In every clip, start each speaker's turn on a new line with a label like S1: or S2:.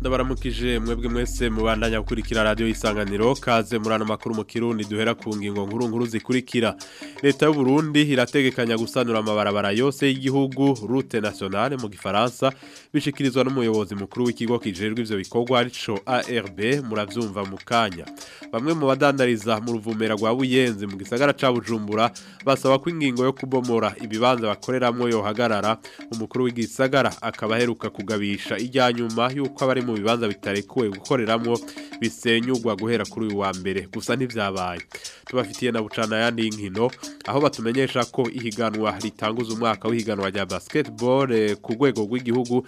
S1: ndabaramukije mwebwe mwese mubandanya gukurikira radiyo y'isanganiro kaze muri ano makuru mu kirundi duhera ku ngingo nkuru nkuru zikurikira leta y'u Burundi irategekanya gusanura amabarabara yose y'igihugu rute nationale mu gifaransa bishyikirizwa n'umuyobozi mukuru w'ikigo kijejwe ibyo bikorwa arico arb murabyumva mu bamwe mu badandariza mu ruvumera rwa buyenzi mu gisagara ca bujumbura basaba ko ingingo yo kubomora ibibanza bakoreramwo yohagarara umukuru w'igisagara akaba aheruka kugabisha ijya nyuma y'uko abari mu bibanza bitarekuwe gukoreramo bisenyugwa guhera kuri uyu wa mbere gusa ntivyabaye tubafitiye na bucana yandi inkino aho batumenyesha ko ihiganwa ritanguza umwaka w'ihiganwa rya basketball eh, ku rwego rw'igihugu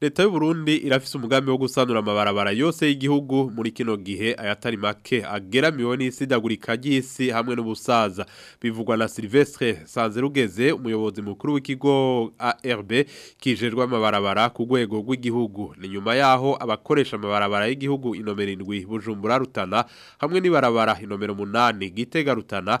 S1: leta Burundi irafise umugambi wo gusanura amabarabara yose y'igihugu muri kino gihe ayatari make agera ageramiwe n'isidagurika ry'isi hamwe n'ubusaza bivugwa na silvestre sanzerugeze umuyobozi mukuru w'ikigo arb kijejwe amabarabara ku rwego rw'igihugu ni nyuma yaho abakoresha amabarabara y'igihugu inomero indwi bujumbura rutana hamwe n'ibarabara inomero munani gitega rutana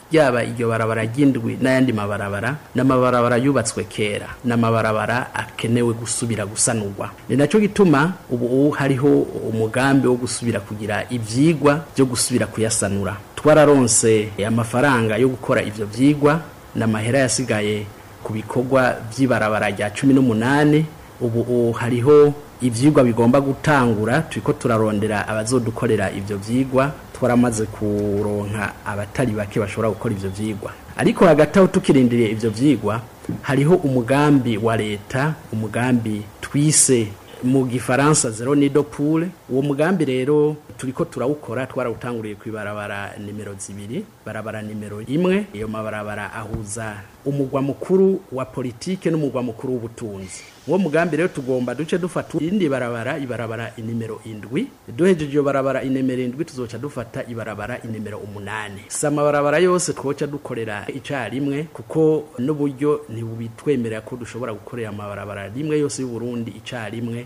S2: yaba iryo barabara ry'indwi n'ayandi mabarabara n'amabarabara yubatswe kera namabarabara akenewe gusubira gusanurwa ni nacyo gituma ubu hariho umugambi wo gusubira kugira ibyigwa byo gusubira kuyasanura twararonse amafaranga yo gukora ibyo byigwa namahera yasigaye ku bikorwa by'ibarabara rya cumi n'umunani ubu hariho ibyigwa bigomba gutangura turiko turarondera abazodukorera ivyo vyigwa twaramaze kuronka abatari bake bashobora gukora ivyo vyigwa ariko hagati aho tukirindiriye ivyo vyigwa hariho umugambi wa leta umugambi twise mu gifaransa zero nido pure uwo mugambi rero turiko turawukora twarawutanguriye kw'ibarabara nimero zibiri barabara nimero imwe iyo mabarabara ahuza umugwa mukuru wa politiki n'umugwa mukuru w'ubutunzi uwo mugambi rero tugomba duce dufata irindi barabara ibarabara inimero indwi duhejeje iyo barabara inimero indwi tuzoca dufata ibarabara inimero umunani si amabarabara yose twoca dukorera icyarimwe kuko n'uburyo ntibitwemerera ko dushobora gukorera amabarabara rimwe yose y'uburundi icyarimwe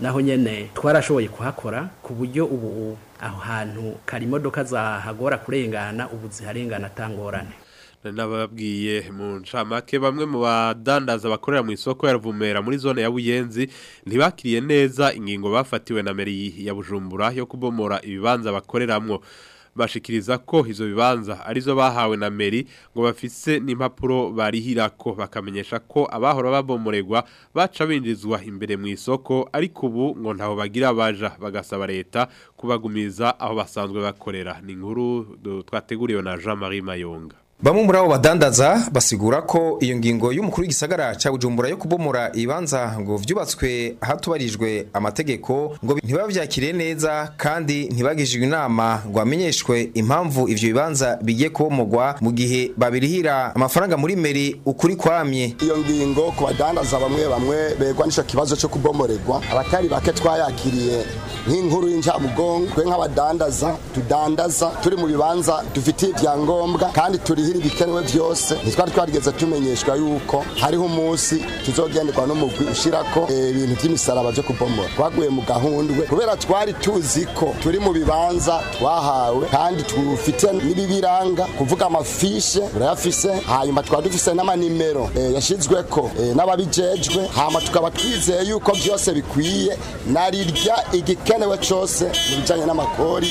S2: naho nyine twarashoboye kuhakora ku buryo ubu aho hantu kari imodoka zahagora kurengana ubu ziharengana atangorane
S1: n'ababwiye mu ncamake bamwe mu badandaza bakorera mu isoko ya Ruvumera muri zone ya Buyenzi ntibakiriye neza ingingo bafatiwe na meri ya Bujumbura yo kubomora ibibanza bakoreramo bashikiriza ko izo bibanza arizo bahawe na meri ngo bafise n'impapuro barihirako bakamenyesha ko abahora babomoregwa baca binjizwa imbere mu isoko ariko ubu ngo ntaho bagira baja bagasaba leta kubagumiza aho basanzwe bakorera ni inkuru twateguriwe na Jean Marie Mayonga
S3: Bamwe muri abo badandaza basigura ko iyo ngingo y'umukuru w'igisagara cya Bujumbura yo kubomora ibanza ngo vyubatswe hatubarijwe amategeko ngo ntibavyakire neza kandi ntibagijwe inama ngo amenyeshwe impamvu ibyo bibanza bigiye kubomorwa mu gihe babirihira amafaranga muri meri ukuri kwamye.
S4: Iyo ngingo ku badandaza bamwe bamwe begwanisha ikibazo cyo kubomorerwa abatari bake twayakiriye nk'inkuru y'incamugongo nk'abadandaza tudandaza turi mu bibanza dufitiye ibyangombwa kandi turi n'ibindi bikenewe byose ntitwari twarigeze tumenyeshwa yuko hariho umunsi tuzogenderwa n'umugwi ushyira ko eh, ibintu by'imisaraba byo kubomora twaguye mu gahundwe kubera twari tuzi ko turi mu bibanza twahawe kandi tufite n'ibibiranga kuvuga amafishe urayafise hanyuma twari dufise n'amanimero eh, yashyizwe ko eh, n'ababijejwe hama tukaba twizeye yuko byose bikwiye narirya igikenewe cyose mu bijyanye n'amakori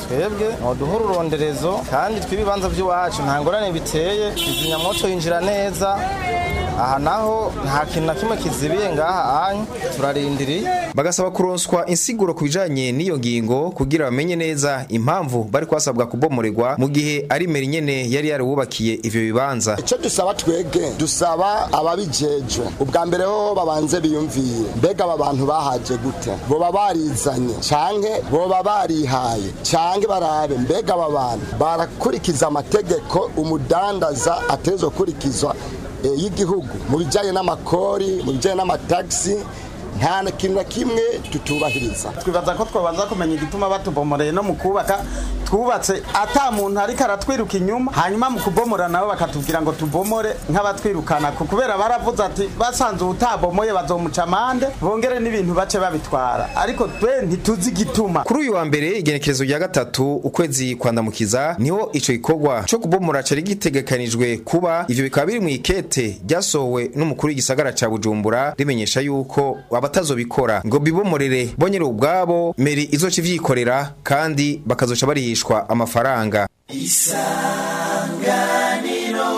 S5: twebwe
S6: duhe ururonderezo kandi tw'ibibanza by'iwacu nta ngorane biteye izi izimyamwoto yinjira neza aha naho nta kintu na kimwe kizibiye ngaha ahanyu turarindiriye
S3: bagasaba kuronswa insiguro ku bijyanye n'iyo ngingo kugira bamenye neza impamvu bari kuhasabwa kubomoregwa mu gihe ari meri nyine yari yarawubakiye ivyo bibanza
S4: icyo dusaba twege dusaba ababijejwe ubwa mbere ho babanze biyumviye mbega aba bantu bahaje gute boba barizanye canke boba barihaye canke barabe mbega aba bantu barakurikiza amategeko umudandaza atezwe kurikizwa E, y'igihugu mu bijyanye n'amakori mu bijyanye n'amatagisi nta na kimwe na kimwe tutubahiriza
S6: twibaza ko twabanza kumenya igituma batubomoreye no mu kubaka twubatse ata muntu ariko aratwiruka inyuma hanyuma mu kubomora nabo bakatubwira ngo tubomore nk'abatwirukana kubera baravuze ati basanze utabomoye bazomuca amande bongere n'ibintu bace babitwara ariko twe ntituzi igituma
S3: kuri uyu wa mbere igenekerezo rya gatatu ukwezi kwandamukiza niho icyo gikorwa cyo kubomora cari gitegekanijwe kuba ibyo bikaba biri mu ikete ryasohowe n'umukuru w'igisagara cya Bujumbura rimenyesha yuko abatazobikora ngo bibomorere bonyere ubwabo meri izoca ivyikorera kandi bakazoca barihisha hagurishwa amafaranga
S7: isanganiro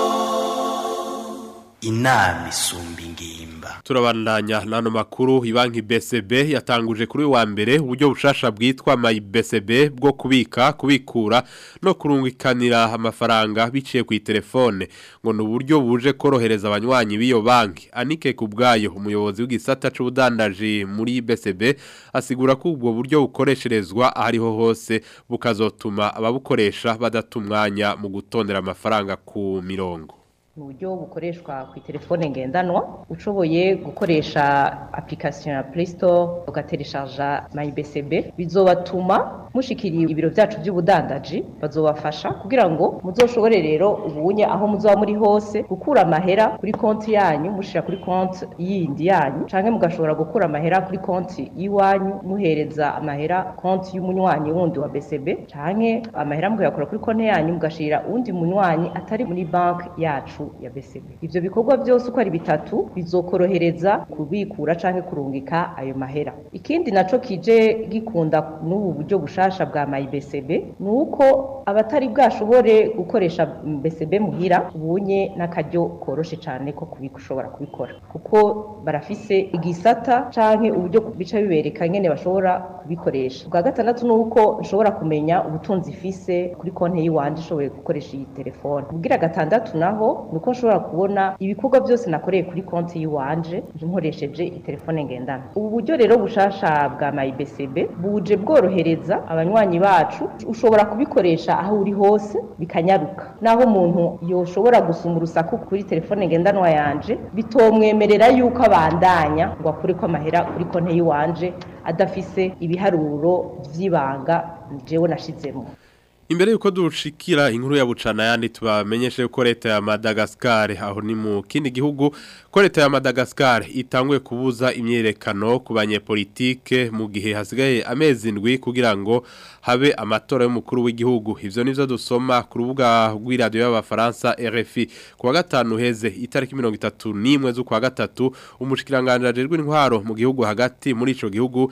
S7: inama isumba ingimba
S1: turabandanya n'ano makuru ibanki BCB yatanguje kuri wa mbere uburyo bushasha bwitwa my BCB bwo kubika kubikura no kurungikanira amafaranga biciye ku telefone ngo ni uburyo buje korohereza abanywanyi b'iyo banki anike kubgayo umuyobozi w'igisata c'ubudandaji muri BCB asigura ko ubwo buryo bukoresherezwa ahariho hose bukazotuma ababukoresha badatumwanya mu gutondera amafaranga ku mirongo
S8: mu buryo bukoreshwa ku telefone ngendanwa ushoboye gukoresha application ya play store ugatereshaja mybcb bizobatuma mushikiriye ibiro byacu by'ubudandaji bazobafasha kugira ngo muzoshobore rero ubunye aho muzaba muri hose gukura amahera kuri konti yanyu mushira kuri konti yindi yanyu canke mugashobora gukura amahera kuri konti y'iwanyu muhereza amahera konti y'umunywanyi wundi wa BCB canke amahera mugayakora kuri konti yanyu mugashira uwundi munywanyi atari muri banki yacu ya BCB ivyo bikorwa byose uko ari bitatu bizokorohereza kubikura canke kurungika ayo mahera ikindi naco kije gikunda n'ubu buryo bushasha bwa mayi BCB nuko abatari bwashobore gukoresha BCB muhira ubunye n'akaryo koroshe cyane ko kubishobora kubikora kuko barafise igisata canke uburyo bica bibereka ngene bashobora kubikoresha ubwa gatandatu ni uko nshobora kumenya ubutunzi ifise kuri konti y'iwanje ishoboye gukoresha iyi telefone ubwira gatandatu naho ni uko nshobora kubona ibikorwa byose nakoreye kuri konti y'iwanje nkoresheje telefone ngendanwa ubu buryo rero bushasha bwa mayibesebe buje bworohereza abanywanyi bacu ushobora kubikoresha aho uri hose bikanyaruka naho umuntu yoshobora gusuma urusaku kuri telefone ngendanwa yanje bitomwemerera yuko abandanya ngo akure ko amahera kuri konti y'iwanje adafise ibiharuro by'ibanga jewe nashizemo
S1: imbere yuko dushikira inkuru ya bucana yandi tubamenyeshe ko leta ya Madagascar aho ni mu kindi gihugu ko leta ya Madagascar itanguye kubuza imyerekano ku banyepolitike mu gihe hasigaye amezi ndwi kugira ngo habe amatora y'umukuru w'igihugu ivyo nivyo dusoma ku rubuga Radio y'abafaransa RFI kuwa gatanu heze itariki 31 z'ukwa gatatu umushikiranganje ajejwe intwaro mu gihugu hagati muri ico gihugu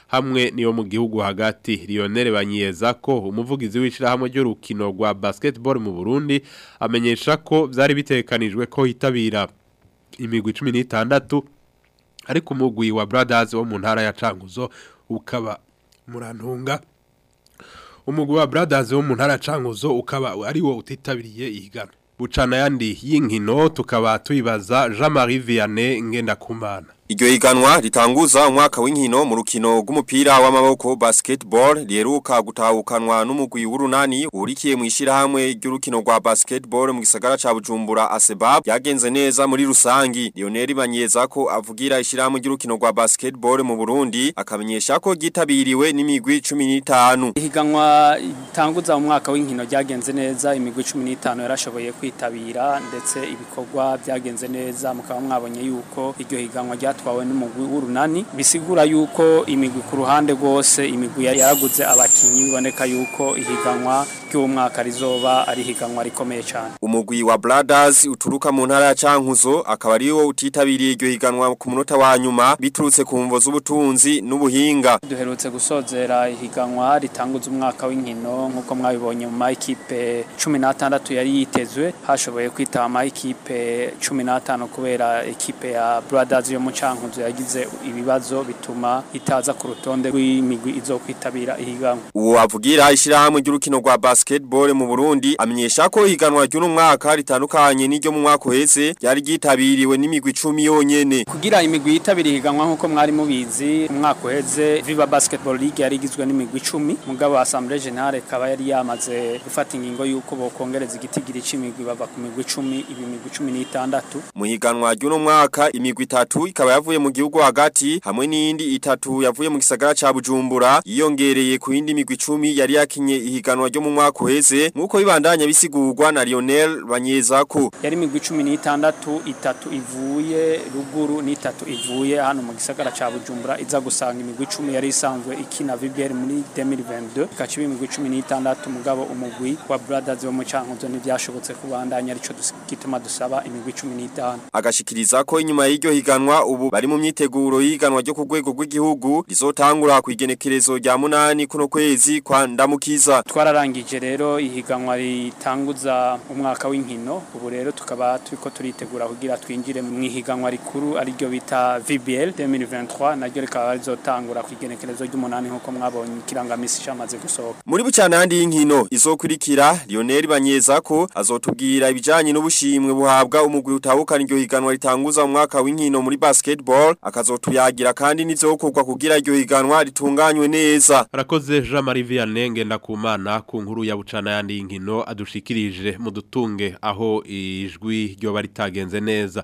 S1: hamwe n'iyo mu gihugu hagati Lionel banyiyeza ko umuvugizi w'ishyirahamwe ry'urukino rwa basketball mu burundi amenyesha ko byari bitekanijwe ko hitabira imigwi cumi n'itandatu ariko umugwi wa Brothers wo mu ntara ya canguzo ukaba murantunga umugwi wa Brothers wo mu ntara cankuzo ukaba ari wo utitabiriye ihiganwa bucana yandi y'inkino tukaba tuyibaza Jean-Marie Vianney ngenda kumana
S9: Iryo higanwa ritanguza umwaka w'inkino mu rukino rw'umupira w'amaboko basketball ryeruka gutahukanwa n'umugwi w'urunani urikiye mu ishirahamwe ry'urukino rwa basketball mu gisagara ca Bujumbura ASEBAB yagenze neza muri rusangi Lionel Banyeza ko avugira ishirahamwe ry'urukino rwa basketball mu Burundi akamenyesha ko gitabiriwe n'imigwi 15
S10: Higanwa ritanguza umwaka w’ingino ryagenze neza imigwi 15 yarashoboye kwitabira ndetse ibikorwa byagenze neza mukaba mwabonye yuko iryo higanwa batwawe n'umugwi w'urunani bisigura yuko imigwi ku ruhande rwose imigwi yaraguze abakinnyi biboneka yuko ihiganwa ry'umwaka rizoba ari higanwa rikomeye cyane
S9: umugwi wa Brothers uturuka mu ntara ya Cankuzo akaba ari wo utitabiriye iryo higanwa ku munota wa nyuma biturutse ku mvo z'ubutunzi n'ubuhinga
S10: duherutse gusozera ihiganwa ritanguza umwaka w'inkino nk'uko mwabibonye mu mayikipe 16 yari yitezwe hashoboye kwitaba amayikipe 15 kubera ekipe ya Brothers yo mu Cankuzo cankuzo yagize ibibazo bituma itaza ku rutonde rw'imigwi izokwitabira ihiganwa
S9: uwavugira ishyirahamwe ry'urukino rwa basketball mu Burundi amenyesha ko ihiganwa ry'uno mwaka ritandukanye n'iryo mu mwaka uheze ryari ryitabiriwe n'imigwi 10 yonyene
S10: kugira imigwi yitabira ihiganwa nkuko mwari mubizi umwaka uheze Viva Basketball League yari igizwe n'imigwi 10 mugabo Assemblée Générale kaba yari yamaze gufata ingingo yuko bokongereza igitigiri c'imigwi bava ku migwi 10 ibi migwi 16
S9: mu higanwa ry'uno mwaka imigwi itatu ikaba yavuye mu gihugu hagati hamwe n'indi itatu yavuye mu gisagara ca Bujumbura yiyongereye ku yindi migwi 10 yari yakinye ihiganwa ryo mu mwaka uheze nkuko bibandanya bisigurwa na Lionel Banyezako
S10: yari imigwi 16 itatu ivuye ruguru n'itatu ivuye hano mu gisagara ca Bujumbura iza gusanga imigwi 10 yari isanzwe ikina VBL muri 2022 kacibe imigwi 16 mugabo umugwi wa Brothers wo mu Cankuzo ntivyashobotse kubandanya arico gituma dusaba imigwi 15
S9: agashikiriza ko inyuma y'iryo higanwa ubu bari mu myiteguro y'iganwa ryo ku rwego rw'igihugu rizotangura ku igenekerezo rya munani kuno kwezi kwa ndamukiza
S10: twararangije rero ihiganwa ritanguza umwaka w'inkino ubu rero tukaba turiko turitegura kugira twinjire mu ihiganwa rikuru ariryo bita VBL 2023 naryo rikaba rizotangura ku igenekerezo ry'umunani nkuko mwabonye ikirangamisi cyamaze gusohoka
S9: muri bucanandi y'inkino izokurikira Lionel Banyeza ko azotubwira ibijyanye n'ubushimwe buhabwa umugwi utahukana iryo higanwa ritanguza umwaka w'inkino muri basket basketball akazotuyagira kandi n'izokorwa kugira iryo higanwa ritunganywe neza
S1: Rakoze Jean Marie Vianney ndakumana ku nkuru ya bucana yandi inkino adushikirije mudutunge aho ijwi ryo baritagenze neza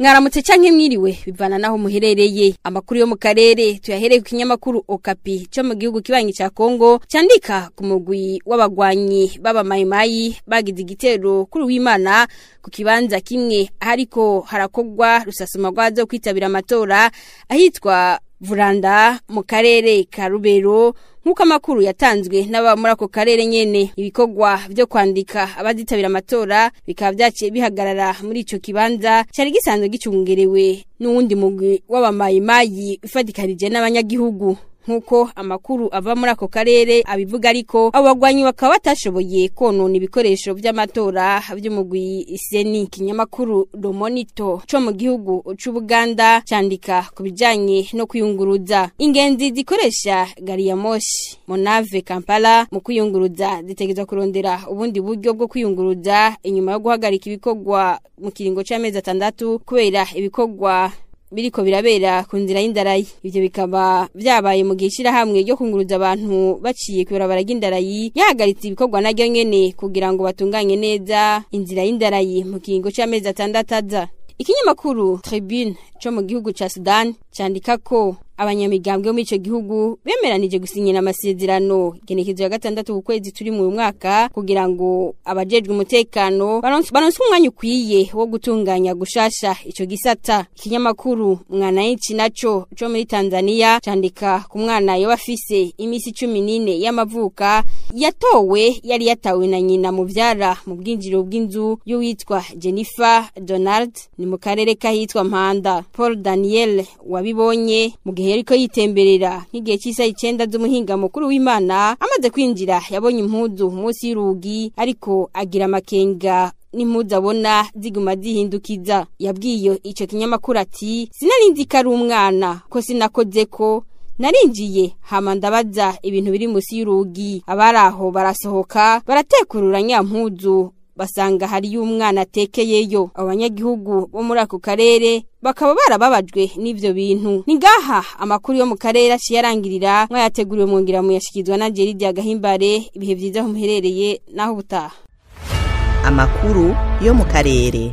S11: mwaramutse cyangwa mwiriwe bivana naho muherereye amakuru yo mu karere tuyahereye ku kinyamakuru okapi cyo mu gihugu kibanyi cya kongo cyandika ku mugwi w'abagwanyi b'abamayimayi bagize igitero kuri w'imana ku kibanza kimwe ariko harakogwa rusasuma rwazo kwitabira amatora ahitwa vuranda mu karere ka rubero nk'uko amakuru yatanzwe n'aba muri ako karere nyene ibikogwa byo kwandika abaditabira amatora bikaba byaciye bihagarara muri icyo kibanza cyari gisanzwe gicungerewe n'uwundi mugwi w'abamayimayi ufatikanije n'abanyagihugu nk'uko amakuru ava muri ako karere abivuga ariko abo bagwanyi bakaba batashoboye konona ibikoresho by'amatora by'umugwi seni ikinyamakuru romonito cyo mu gihugu cy'ubuganda cyandika ku bijyanye no kuyunguruza ingenzi zikoresha gari ya moshi monave kampala mu kuyunguruza zitegereza kurondera ubundi buryo bwo kuyunguruza inyuma yo guhagarika ibikorwa mu kiringo cy'amezi atandatu kubera ibikorwa biriko birabera ku nzira y'indarayi ivyo bikaba byabaye mu gihe ishirahamwe ryo kunguruza abantu baciye kw'ibarabara ry'indarayi yahagaritse ibikorwa naryo nyene kugira ngo batunganye neza inzira y'indarayi mu kiringo c'amezi atandatu aza ikinyamakuru tribune cyo mu gihugu cya sudani candika ko abanyamigambwe bo muri icyo gihugu bemeranije gusinyira amasezerano igenekezo ya gatandatu ku kwezi turi mu mwaka kugira ngo abajejwe umutekano baronse umwanya ukwiye wo gutunganya gushasha icyo gisata ikinyamakuru mwana y'inci nacyo cyo muri tanzania cyandika ku mwana yaba afise iminsi cumi n'ine y'amavuka yatowe yari yatawe na nyina mubyara mu bwinjiriro bw'inzu y'uwitwa jennifer donald ni mu karere k'ahitwa mpanda paul daniel wabibonye mu gihe gihe yitemberera nk'igihe cy'isaha icyenda z'umuhinga mukuru w'imana amaze kwinjira yabonye impuzu munsi y'urugi ariko agira amakenga n'impuzu abona ziguma zihindukiza yabwiye icyo kinyamakuru ati “Sinarindika ari umwana ko sinakoze ko narinjiye hama ndabaza ibintu biri munsi y'urugi abari aho barasohoka baratekurura nyampuzu basanga hari umwana atekeyeyo abanyagihugu bo muri ako karere bakaba barababajwe n'ivyo bintu ningaha amakuru yo mu karere aciye arangirira mwayateguriwe mwongera muyashikizwa na Geride Gahimbare ibihe vyiza umuherereye naho ubutaha
S12: amakuru yo mu karere